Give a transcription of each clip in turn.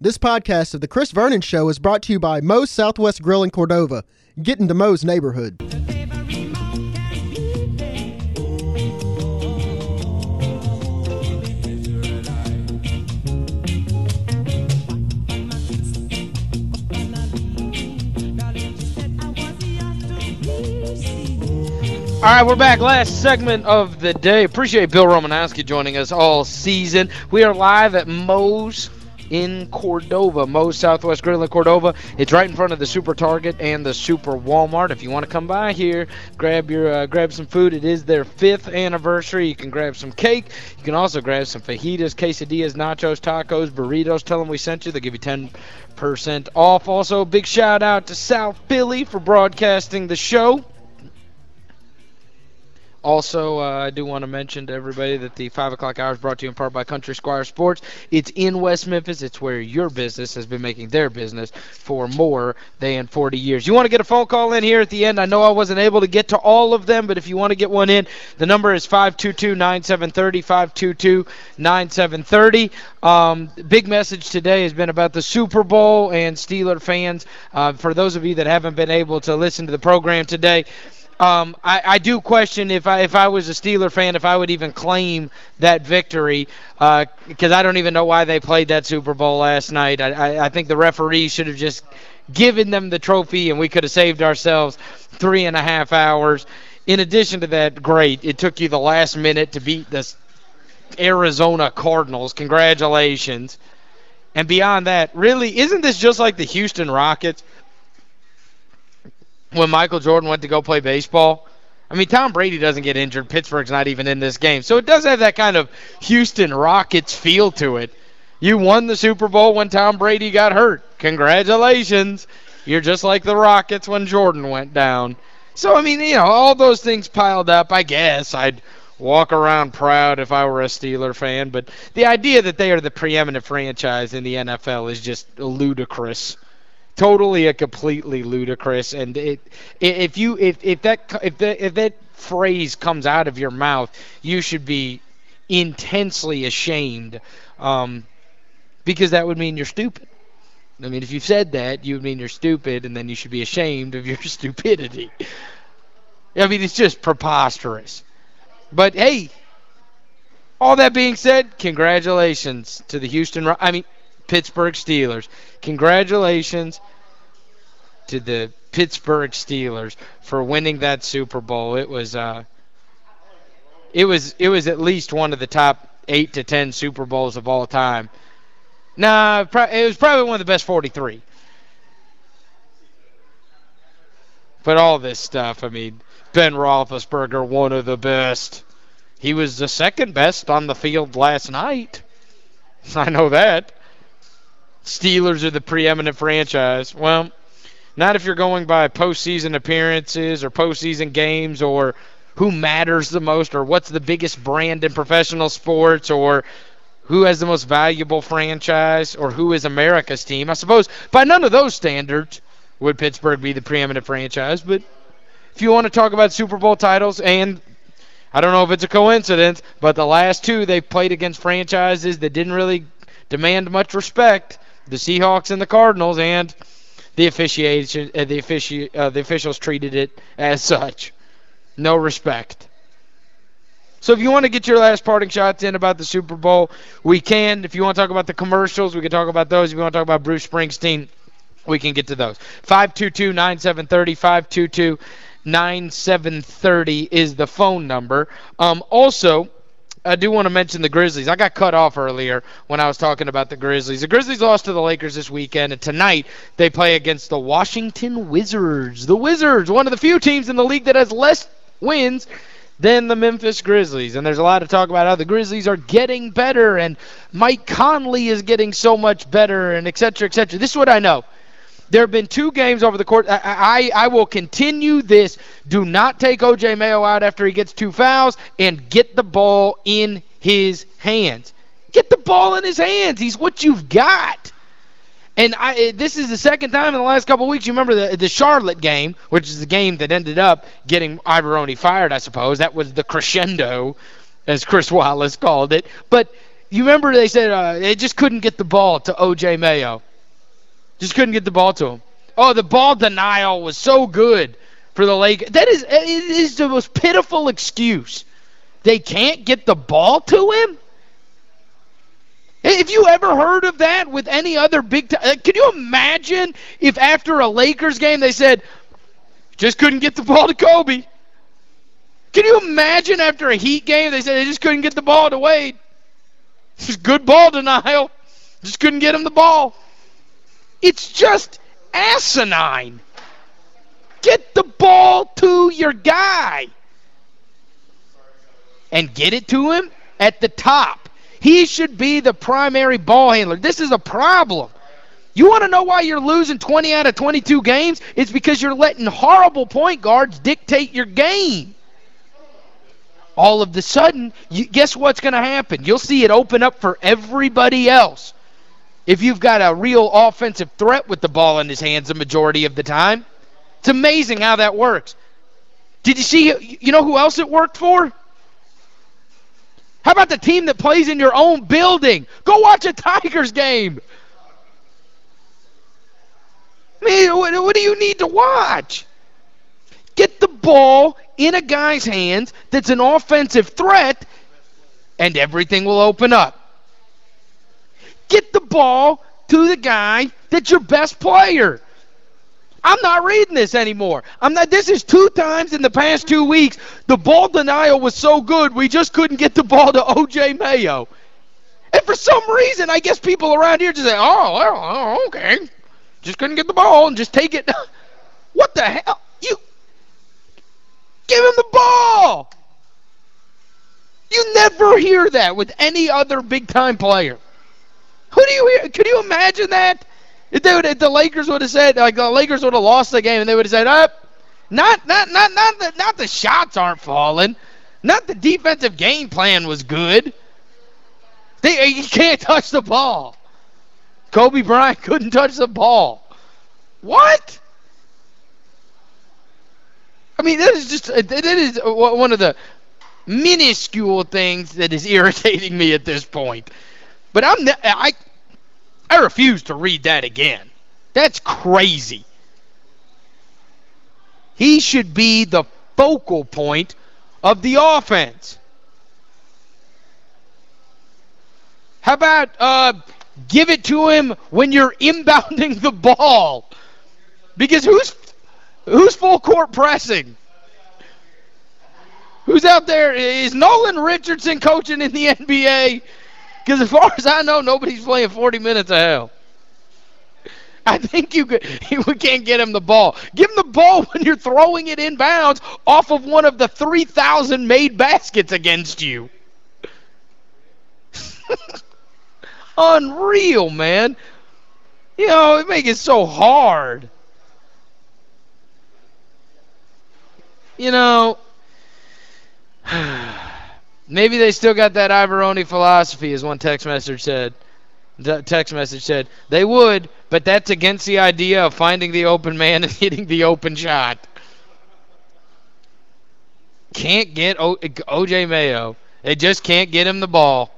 This podcast of The Chris Vernon Show is brought to you by Moe's Southwest Grill in Cordova. Get into Moe's neighborhood. All right, we're back. Last segment of the day. Appreciate Bill Romanowski joining us all season. We are live at Moe's in Cordova, Moe's Southwest Grill in Cordova. It's right in front of the Super Target and the Super Walmart. If you want to come by here, grab your uh, grab some food. It is their fifth anniversary. You can grab some cake. You can also grab some fajitas, quesadillas, nachos, tacos, burritos. Tell them we sent you. They'll give you 10% off. Also, big shout out to South Philly for broadcasting the show. Also, uh, I do want to mention to everybody that the 5 o'clock hour is brought to you in part by Country Squire Sports. It's in West Memphis. It's where your business has been making their business for more than 40 years. You want to get a phone call in here at the end? I know I wasn't able to get to all of them, but if you want to get one in, the number is 522-9730, 522-9730. Um, big message today has been about the Super Bowl and Steeler fans. Uh, for those of you that haven't been able to listen to the program today, um, I, I do question if I if I was a Steeler fan if I would even claim that victory because uh, I don't even know why they played that Super Bowl last night. I, I, I think the referee should have just given them the trophy and we could have saved ourselves three and a half hours. In addition to that, great. It took you the last minute to beat the Arizona Cardinals. Congratulations. And beyond that, really, isn't this just like the Houston Rockets? When Michael Jordan went to go play baseball. I mean, Tom Brady doesn't get injured. Pittsburgh's not even in this game. So it does have that kind of Houston Rockets feel to it. You won the Super Bowl when Tom Brady got hurt. Congratulations. You're just like the Rockets when Jordan went down. So, I mean, you know, all those things piled up, I guess I'd walk around proud if I were a Steeler fan. But the idea that they are the preeminent franchise in the NFL is just ludicrous totally a completely ludicrous and it if you if if that if that if that phrase comes out of your mouth you should be intensely ashamed um, because that would mean you're stupid. I mean if you said that you would mean you're stupid and then you should be ashamed of your stupidity. I mean it's just preposterous. But hey all that being said congratulations to the Houston I mean Pittsburgh Steelers. Congratulations to the Pittsburgh Steelers for winning that Super Bowl. It was uh it was it was at least one of the top 8 to 10 Super Bowls of all time. Nah, it was probably one of the best 43. But all this stuff, I mean, Ben Roethlisberger, one of the best. He was the second best on the field last night. I know that. Steelers are the preeminent franchise. Well, not if you're going by postseason appearances or postseason games or who matters the most or what's the biggest brand in professional sports or who has the most valuable franchise or who is America's team. I suppose by none of those standards would Pittsburgh be the preeminent franchise. But if you want to talk about Super Bowl titles and I don't know if it's a coincidence, but the last two they played against franchises that didn't really demand much respect the Seahawks and the Cardinals, and the officiation, uh, the, offici uh, the officials treated it as such. No respect. So if you want to get your last parting shots in about the Super Bowl, we can. If you want to talk about the commercials, we can talk about those. If you want to talk about Bruce Springsteen, we can get to those. 522-9730, 522-9730 is the phone number. Um, also, I do want to mention the Grizzlies. I got cut off earlier when I was talking about the Grizzlies. The Grizzlies lost to the Lakers this weekend, and tonight they play against the Washington Wizards. The Wizards, one of the few teams in the league that has less wins than the Memphis Grizzlies. And there's a lot of talk about how the Grizzlies are getting better, and Mike Conley is getting so much better, and et cetera, et cetera. This is what I know. There have been two games over the court. I, I, I will continue this. Do not take O.J. Mayo out after he gets two fouls and get the ball in his hands. Get the ball in his hands. He's what you've got. And I, this is the second time in the last couple weeks. You remember the, the Charlotte game, which is the game that ended up getting Iavaroni fired, I suppose. That was the crescendo, as Chris Wallace called it. But you remember they said uh, they just couldn't get the ball to O.J. Mayo. Just couldn't get the ball to him. Oh, the ball denial was so good for the Lakers. That is, it is the most pitiful excuse. They can't get the ball to him? Have you ever heard of that with any other big time? Can you imagine if after a Lakers game they said, just couldn't get the ball to Kobe? Can you imagine after a Heat game they said they just couldn't get the ball to Wade? Just good ball denial. Just couldn't get him the ball. It's just asinine. Get the ball to your guy. And get it to him at the top. He should be the primary ball handler. This is a problem. You want to know why you're losing 20 out of 22 games? It's because you're letting horrible point guards dictate your game. All of the sudden, you, guess what's going to happen? You'll see it open up for everybody else if you've got a real offensive threat with the ball in his hands the majority of the time. It's amazing how that works. Did you see, you know who else it worked for? How about the team that plays in your own building? Go watch a Tigers game. I mean, what, what do you need to watch? Get the ball in a guy's hands that's an offensive threat, and everything will open up. Get the ball to the guy that's your best player. I'm not reading this anymore. I'm not this is two times in the past 2 weeks the ball denial was so good we just couldn't get the ball to OJ Mayo. And for some reason, I guess people around here just say, "Oh, oh, okay. Just couldn't get the ball and just take it." what the hell? You give him the ball. You never hear that with any other big time player. Who do you hear? Could you imagine that? If, they would, if the Lakers would have said, like the Lakers would have lost the game, and they would have said, up, not, not, not, not the, not the shots aren't falling, not the defensive game plan was good. They, uh, you can't touch the ball. Kobe Bryant couldn't touch the ball. What? I mean, that is just uh, that is uh, one of the minuscule things that is irritating me at this point. But I'm I I refuse to read that again. That's crazy. He should be the focal point of the offense. How about uh, give it to him when you're inbounding the ball? Because who's who's full court pressing? Who's out there? Is Nolan Richardson coaching in the NBA? Because as far as I know, nobody's playing 40 minutes of hell. I think you could, you can't get him the ball. Give him the ball when you're throwing it inbounds off of one of the 3,000 made baskets against you. Unreal, man. You know, it makes it so hard. You know, Maybe they still got that Iavaroni philosophy, as one text message said. The text message said they would, but that's against the idea of finding the open man and hitting the open shot. Can't get OJ Mayo. They just can't get him the ball.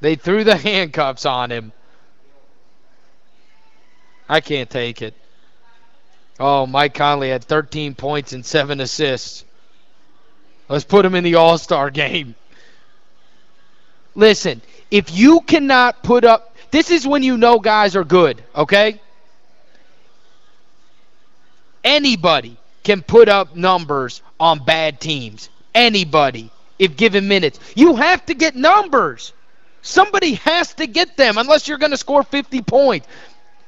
They threw the handcuffs on him. I can't take it. Oh, Mike Conley had 13 points and 7 assists. Let's put him in the All-Star game. Listen, if you cannot put up this is when you know guys are good, okay? Anybody can put up numbers on bad teams. Anybody, if given minutes. You have to get numbers. Somebody has to get them unless you're going to score 50 points.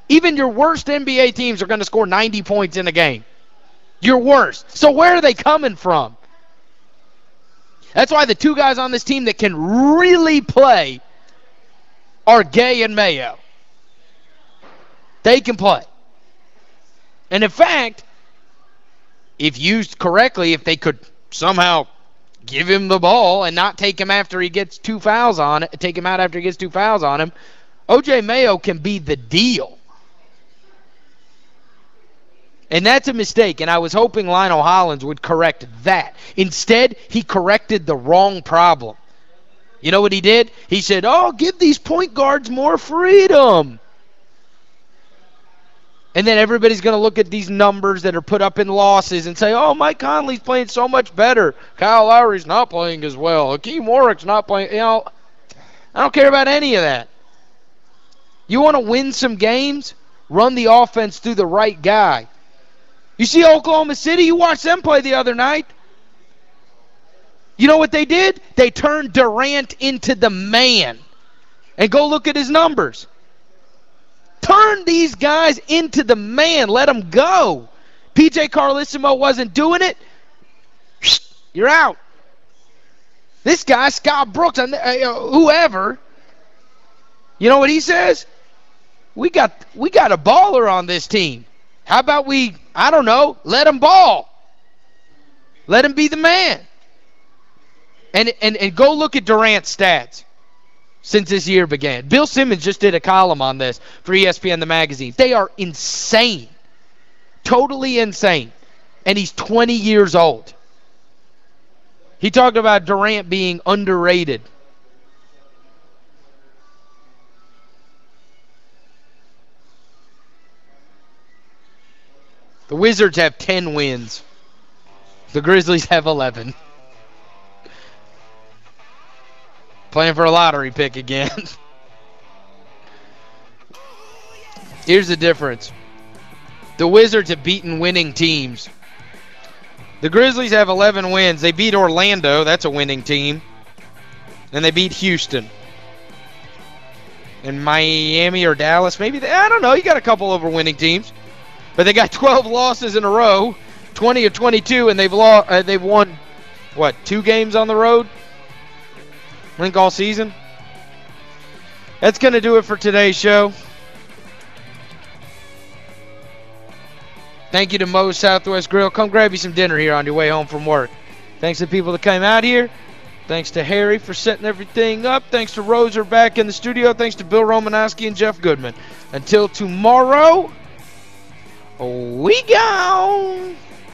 Even your worst NBA teams are going to score 90 points in a game. Your worst. So where are they coming from? That's why the two guys on this team that can really play are Gay and Mayo. They can play. And in fact, if used correctly, if they could somehow give him the ball and not take him after he gets two fouls on it, take him out after he gets two fouls on him, OJ Mayo can be the deal. And that's a mistake, and I was hoping Lionel Hollins would correct that. Instead, he corrected the wrong problem. You know what he did? He said, oh, give these point guards more freedom. And then everybody's going to look at these numbers that are put up in losses and say, oh, Mike Conley's playing so much better. Kyle Lowry's not playing as well. Hakim Warrick's not playing. You know, I don't care about any of that. You want to win some games? Run the offense through the right guy. You see Oklahoma City? You watched them play the other night. You know what they did? They turned Durant into the man. And go look at his numbers. Turn these guys into the man. Let them go. PJ Carlesimo wasn't doing it. You're out. This guy, Scott Brooks, uh, whoever, you know what he says? We got we got a baller on this team. How about we, I don't know, let him ball. Let him be the man. And, and, and go look at Durant's stats since this year began. Bill Simmons just did a column on this for ESPN the magazine. They are insane. Totally insane. And he's 20 years old. He talked about Durant being underrated. The Wizards have 10 wins. The Grizzlies have 11. Playing for a lottery pick again. Here's the difference. The Wizards have beaten winning teams. The Grizzlies have 11 wins. They beat Orlando. That's a winning team. And they beat Houston. And Miami or Dallas. Maybe, they, I don't know. You got a couple over winning teams. But they got 12 losses in a row. 20 or 22. And they've, lost, uh, they've won, what, two games on the road? Link all season. That's going to do it for today's show. Thank you to Moe's Southwest Grill. Come grab you some dinner here on your way home from work. Thanks to people that came out here. Thanks to Harry for setting everything up. Thanks to Roser back in the studio. Thanks to Bill Romanowski and Jeff Goodman. Until tomorrow, we go.